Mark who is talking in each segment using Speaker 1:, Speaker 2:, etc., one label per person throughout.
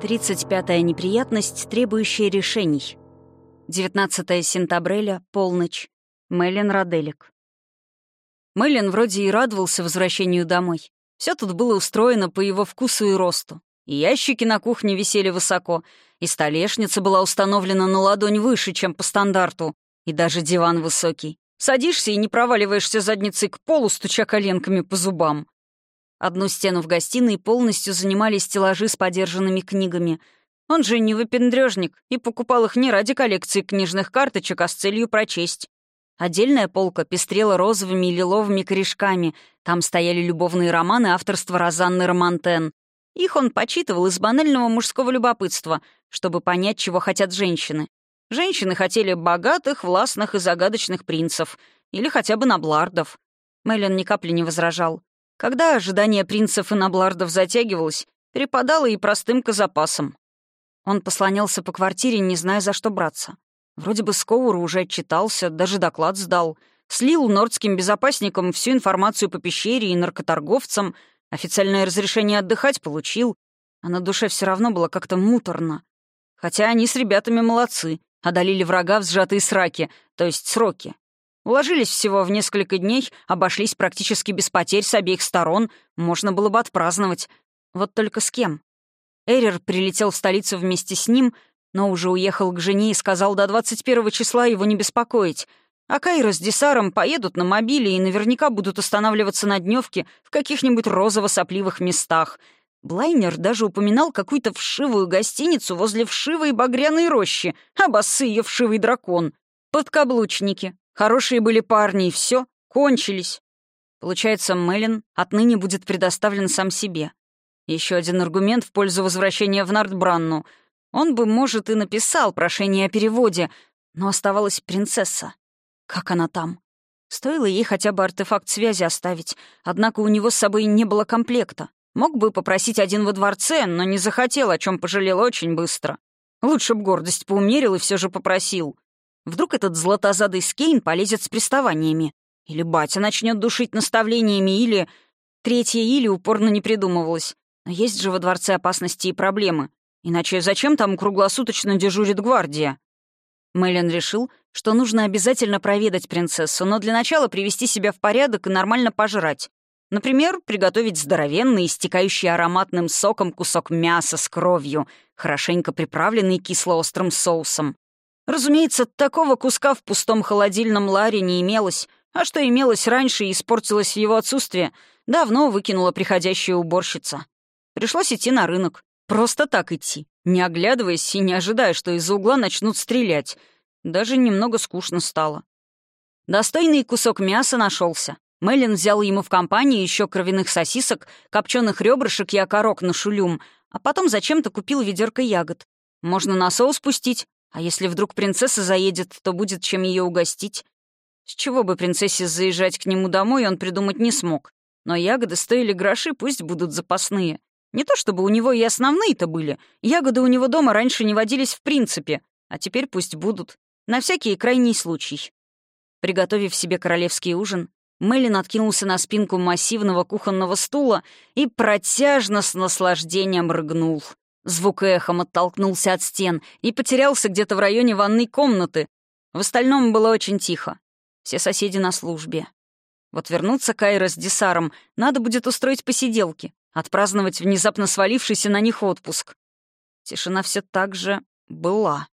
Speaker 1: 35-я неприятность, требующая решений. 19 сентября, полночь. Мэлен Роделик. Мэлен вроде и радовался возвращению домой. Все тут было устроено по его вкусу и росту. И ящики на кухне висели высоко, и столешница была установлена на ладонь выше, чем по стандарту, и даже диван высокий. Садишься и не проваливаешься задницей к полу, стуча коленками по зубам. Одну стену в гостиной полностью занимали стеллажи с подержанными книгами. Он же не выпендрежник и покупал их не ради коллекции книжных карточек, а с целью прочесть. Отдельная полка пестрела розовыми и лиловыми корешками. Там стояли любовные романы авторства Розанны Романтен. Их он почитывал из банального мужского любопытства, чтобы понять, чего хотят женщины. Женщины хотели богатых, властных и загадочных принцев. Или хотя бы наблардов. Мэлен ни капли не возражал. Когда ожидание принцев и наблардов затягивалось, перепадало и простым казапасам. Он послонялся по квартире, не зная, за что браться. Вроде бы Скоур уже отчитался, даже доклад сдал. Слил нордским безопасникам всю информацию по пещере и наркоторговцам, официальное разрешение отдыхать получил, а на душе все равно было как-то муторно. Хотя они с ребятами молодцы, одолели врага в сжатые сраки, то есть сроки. Уложились всего в несколько дней, обошлись практически без потерь с обеих сторон, можно было бы отпраздновать. Вот только с кем? Эрер прилетел в столицу вместе с ним, но уже уехал к жене и сказал до 21 числа его не беспокоить. А Кайра с Десаром поедут на мобиле и наверняка будут останавливаться на дневке в каких-нибудь розово-сопливых местах. Блайнер даже упоминал какую-то вшивую гостиницу возле вшивой багряной рощи, а басы ее вшивый дракон. Подкаблучники, Хорошие были парни, и все, кончились. Получается, Мелин отныне будет предоставлен сам себе. Еще один аргумент в пользу возвращения в Нардбранну. Он бы, может, и написал прошение о переводе, но оставалась принцесса. Как она там? Стоило ей хотя бы артефакт связи оставить, однако у него с собой не было комплекта. Мог бы попросить один во дворце, но не захотел, о чем пожалел очень быстро. Лучше б гордость поумерил и все же попросил. Вдруг этот златозадый Скейн полезет с приставаниями. Или батя начнет душить наставлениями, или... Третье «или» упорно не придумывалось. Но есть же во дворце опасности и проблемы. Иначе зачем там круглосуточно дежурит гвардия? Мэлен решил, что нужно обязательно проведать принцессу, но для начала привести себя в порядок и нормально пожрать. Например, приготовить здоровенный, истекающий ароматным соком кусок мяса с кровью, хорошенько приправленный кисло-острым соусом. Разумеется, такого куска в пустом холодильном ларе не имелось, а что имелось раньше и испортилось в его отсутствие, давно выкинула приходящая уборщица. Пришлось идти на рынок. Просто так идти, не оглядываясь и не ожидая, что из-за угла начнут стрелять. Даже немного скучно стало. Достойный кусок мяса нашелся. Мэлен взял ему в компании еще кровяных сосисок, копченых ребрышек и окорок на шулюм, а потом зачем-то купил ведерко ягод. Можно на соус пустить, а если вдруг принцесса заедет, то будет чем ее угостить. С чего бы принцессе заезжать к нему домой, он придумать не смог. Но ягоды стоили гроши, пусть будут запасные. Не то чтобы у него и основные-то были. Ягоды у него дома раньше не водились в принципе, а теперь пусть будут. На всякий крайний случай. Приготовив себе королевский ужин, Мэлен откинулся на спинку массивного кухонного стула и протяжно с наслаждением рыгнул. Звук эхом оттолкнулся от стен и потерялся где-то в районе ванной комнаты. В остальном было очень тихо. Все соседи на службе. Вот вернуться Кайра с Десаром, надо будет устроить посиделки, отпраздновать внезапно свалившийся на них отпуск. Тишина все так же была.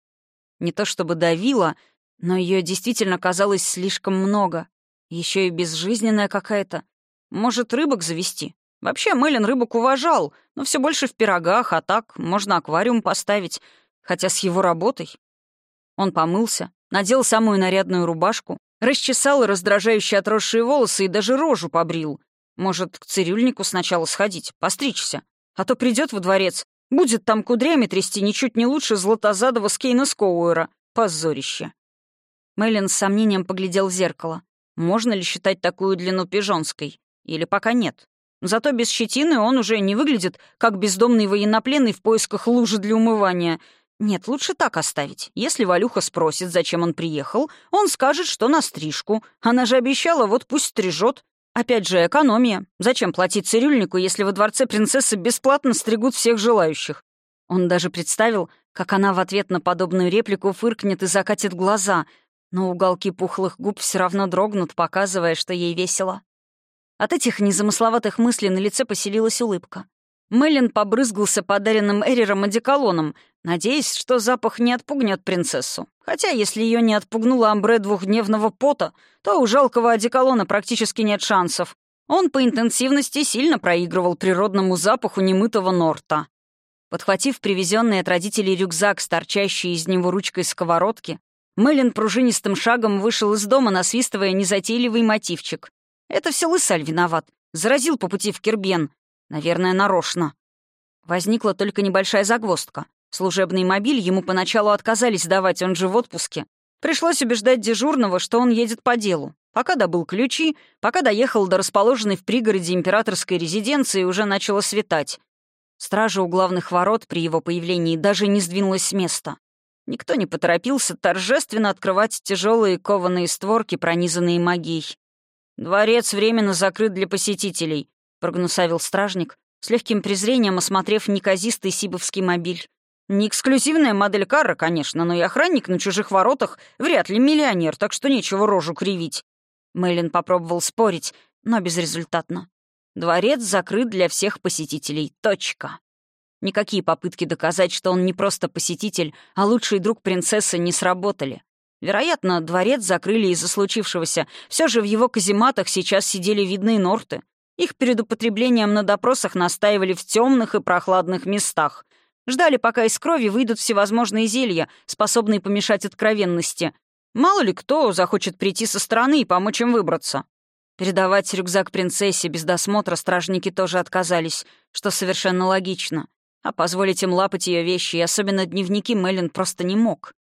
Speaker 1: Не то чтобы давила, но ее действительно казалось слишком много. Еще и безжизненная какая-то. Может, рыбок завести? Вообще, Мэлен рыбок уважал, но все больше в пирогах, а так можно аквариум поставить, хотя с его работой. Он помылся, надел самую нарядную рубашку, расчесал раздражающие отросшие волосы и даже рожу побрил. Может, к цирюльнику сначала сходить, постричься, а то придет во дворец, будет там кудрями трясти ничуть не лучше златозадого Скейна Скоуэра. Позорище. Мэлен с сомнением поглядел в зеркало. Можно ли считать такую длину пижонской? Или пока нет? Зато без щетины он уже не выглядит, как бездомный военнопленный в поисках лужи для умывания. Нет, лучше так оставить. Если Валюха спросит, зачем он приехал, он скажет, что на стрижку. Она же обещала, вот пусть стрижет. Опять же, экономия. Зачем платить цирюльнику, если во дворце принцессы бесплатно стригут всех желающих? Он даже представил, как она в ответ на подобную реплику фыркнет и закатит глаза, но уголки пухлых губ все равно дрогнут, показывая, что ей весело. От этих незамысловатых мыслей на лице поселилась улыбка. Мэлен побрызгался подаренным Эрером одеколоном, надеясь, что запах не отпугнет принцессу. Хотя, если ее не отпугнуло амбре двухдневного пота, то у жалкого одеколона практически нет шансов. Он по интенсивности сильно проигрывал природному запаху немытого норта. Подхватив привезенный от родителей рюкзак с торчащей из него ручкой сковородки, Мэлен пружинистым шагом вышел из дома, насвистывая незатейливый мотивчик. Это все Лысаль виноват. Заразил по пути в Кербен. Наверное, нарочно. Возникла только небольшая загвоздка. Служебный мобиль ему поначалу отказались давать, он же в отпуске. Пришлось убеждать дежурного, что он едет по делу. Пока добыл ключи, пока доехал до расположенной в пригороде императорской резиденции, уже начало светать. Стража у главных ворот при его появлении даже не сдвинулась с места. Никто не поторопился торжественно открывать тяжелые кованые створки, пронизанные магией. «Дворец временно закрыт для посетителей», — прогнусавил стражник, с легким презрением осмотрев неказистый сибовский мобиль. «Не эксклюзивная модель кара, конечно, но и охранник на чужих воротах вряд ли миллионер, так что нечего рожу кривить». Мэйлин попробовал спорить, но безрезультатно. «Дворец закрыт для всех посетителей. Точка». Никакие попытки доказать, что он не просто посетитель, а лучший друг принцессы, не сработали. Вероятно, дворец закрыли из-за случившегося. Все же в его казематах сейчас сидели видные норты. Их перед употреблением на допросах настаивали в темных и прохладных местах. Ждали, пока из крови выйдут всевозможные зелья, способные помешать откровенности. Мало ли кто захочет прийти со стороны и помочь им выбраться. Передавать рюкзак принцессе без досмотра стражники тоже отказались, что совершенно логично. А позволить им лапать ее вещи, и особенно дневники, Меллин просто не мог.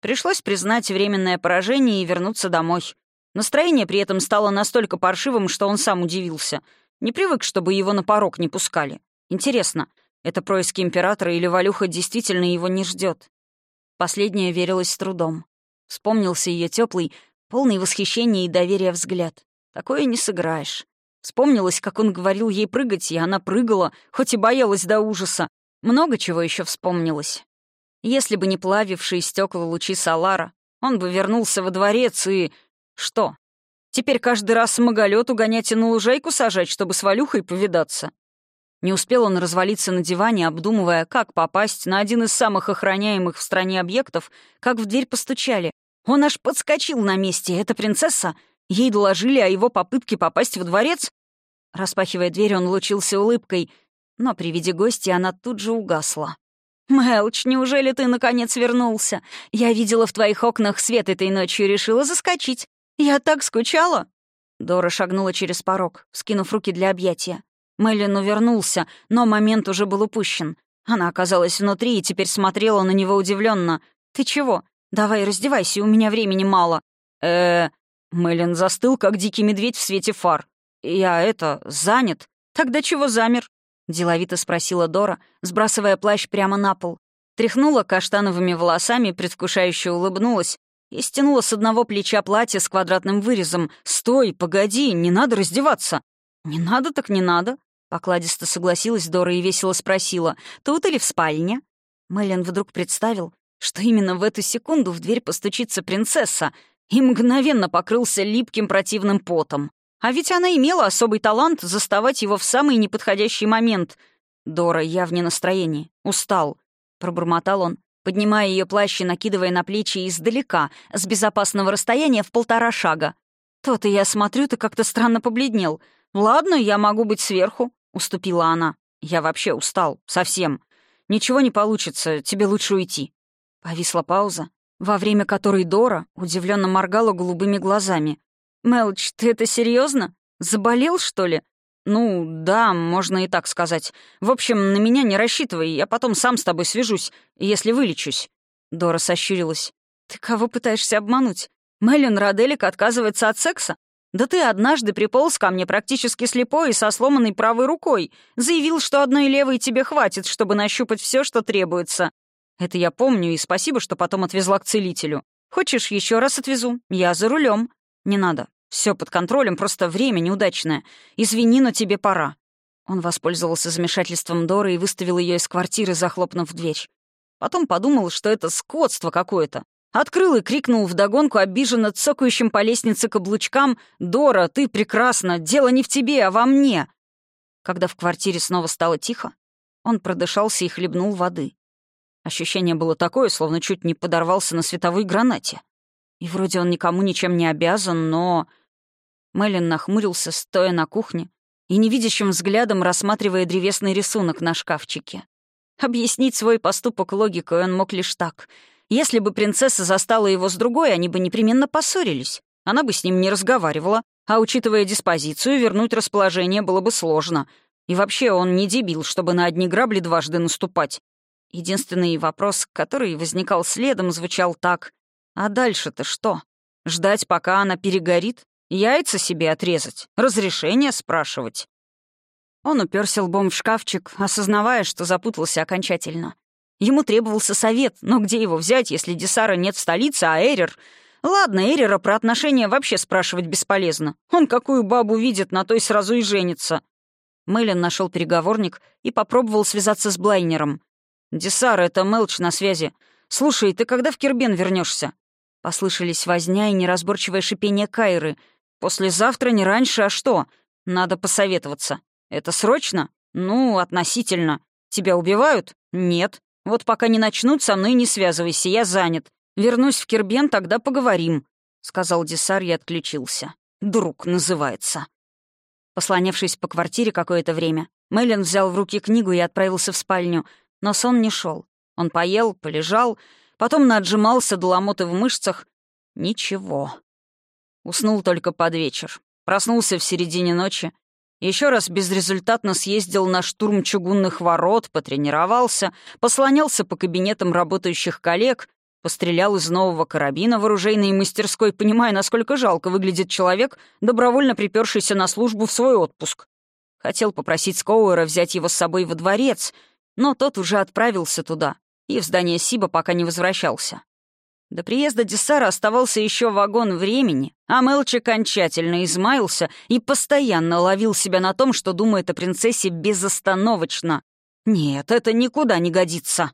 Speaker 1: Пришлось признать временное поражение и вернуться домой. Настроение при этом стало настолько паршивым, что он сам удивился. Не привык, чтобы его на порог не пускали. Интересно, это происки императора или Валюха действительно его не ждет? Последняя верилась с трудом. Вспомнился ее теплый, полный восхищения и доверия взгляд. Такое не сыграешь. Вспомнилось, как он говорил ей прыгать, и она прыгала, хоть и боялась до ужаса. Много чего еще вспомнилось. Если бы не плавившие стекла лучи Салара, он бы вернулся во дворец и... Что? Теперь каждый раз самоголет угонять и на лужайку сажать, чтобы с Валюхой повидаться? Не успел он развалиться на диване, обдумывая, как попасть на один из самых охраняемых в стране объектов, как в дверь постучали. Он аж подскочил на месте. Это принцесса? Ей доложили о его попытке попасть во дворец? Распахивая дверь, он лучился улыбкой, но при виде гостя она тут же угасла. «Мелч, неужели ты наконец вернулся? Я видела в твоих окнах свет этой ночью и решила заскочить. Я так скучала!» Дора шагнула через порог, скинув руки для объятия. Мэлен увернулся, но момент уже был упущен. Она оказалась внутри и теперь смотрела на него удивленно. «Ты чего? Давай раздевайся, у меня времени мало». э Мэлен застыл, как дикий медведь в свете фар. «Я это, занят. Тогда чего замер?» — деловито спросила Дора, сбрасывая плащ прямо на пол. Тряхнула каштановыми волосами, предвкушающе улыбнулась и стянула с одного плеча платье с квадратным вырезом. «Стой, погоди, не надо раздеваться!» «Не надо так не надо», — покладисто согласилась Дора и весело спросила. «Тут или в спальне?» Мэлен вдруг представил, что именно в эту секунду в дверь постучится принцесса, и мгновенно покрылся липким противным потом. А ведь она имела особый талант заставать его в самый неподходящий момент. Дора, я в ненастроении. Устал. Пробормотал он, поднимая ее плащ и накидывая на плечи издалека, с безопасного расстояния в полтора шага. «То-то я смотрю, ты как-то странно побледнел. Ладно, я могу быть сверху», — уступила она. «Я вообще устал. Совсем. Ничего не получится. Тебе лучше уйти». Повисла пауза, во время которой Дора удивленно моргала голубыми глазами. «Мелч, ты это серьезно? Заболел, что ли?» «Ну, да, можно и так сказать. В общем, на меня не рассчитывай, я потом сам с тобой свяжусь, если вылечусь». Дора сощурилась. «Ты кого пытаешься обмануть? Мэлен Роделик отказывается от секса? Да ты однажды приполз ко мне практически слепой и со сломанной правой рукой. Заявил, что одной левой тебе хватит, чтобы нащупать все, что требуется. Это я помню, и спасибо, что потом отвезла к целителю. Хочешь, еще раз отвезу? Я за рулем. Не надо. Все под контролем, просто время неудачное. Извини, но тебе пора». Он воспользовался замешательством Доры и выставил ее из квартиры, захлопнув дверь. Потом подумал, что это скотство какое-то. Открыл и крикнул вдогонку обиженно цокающим по лестнице каблучкам «Дора, ты прекрасна! Дело не в тебе, а во мне!» Когда в квартире снова стало тихо, он продышался и хлебнул воды. Ощущение было такое, словно чуть не подорвался на световой гранате. И вроде он никому ничем не обязан, но... Мэлен нахмурился, стоя на кухне, и невидящим взглядом рассматривая древесный рисунок на шкафчике. Объяснить свой поступок логикой он мог лишь так. Если бы принцесса застала его с другой, они бы непременно поссорились. Она бы с ним не разговаривала, а, учитывая диспозицию, вернуть расположение было бы сложно. И вообще он не дебил, чтобы на одни грабли дважды наступать. Единственный вопрос, который возникал следом, звучал так. «А дальше-то что? Ждать, пока она перегорит? Яйца себе отрезать? Разрешение спрашивать?» Он уперся лбом в шкафчик, осознавая, что запутался окончательно. Ему требовался совет, но где его взять, если Десара нет в столице, а Эрер... Ладно, Эрера про отношения вообще спрашивать бесполезно. Он какую бабу видит, на той сразу и женится. Мэлен нашел переговорник и попробовал связаться с Блайнером. «Десара, это Мелч на связи. Слушай, ты когда в Кирбен вернешься? Послышались возня и неразборчивое шипение Кайры. «Послезавтра, не раньше, а что? Надо посоветоваться. Это срочно? Ну, относительно. Тебя убивают? Нет. Вот пока не начнут, со мной не связывайся, я занят. Вернусь в Кирбен, тогда поговорим», — сказал Десар и отключился. «Друг называется». Послонявшись по квартире какое-то время, Мэлен взял в руки книгу и отправился в спальню, но сон не шел. Он поел, полежал, потом наджимался до ломоты в мышцах. Ничего. Уснул только под вечер. Проснулся в середине ночи еще раз безрезультатно съездил на штурм чугунных ворот, потренировался, послонялся по кабинетам работающих коллег, пострелял из нового карабина в оружейной мастерской, понимая, насколько жалко выглядит человек, добровольно припершийся на службу в свой отпуск. Хотел попросить Скоуэра взять его с собой во дворец, но тот уже отправился туда и в здание Сиба пока не возвращался. До приезда Десара оставался еще вагон времени, а Мелч окончательно измаился и постоянно ловил себя на том, что думает о принцессе безостановочно. Нет, это никуда не годится.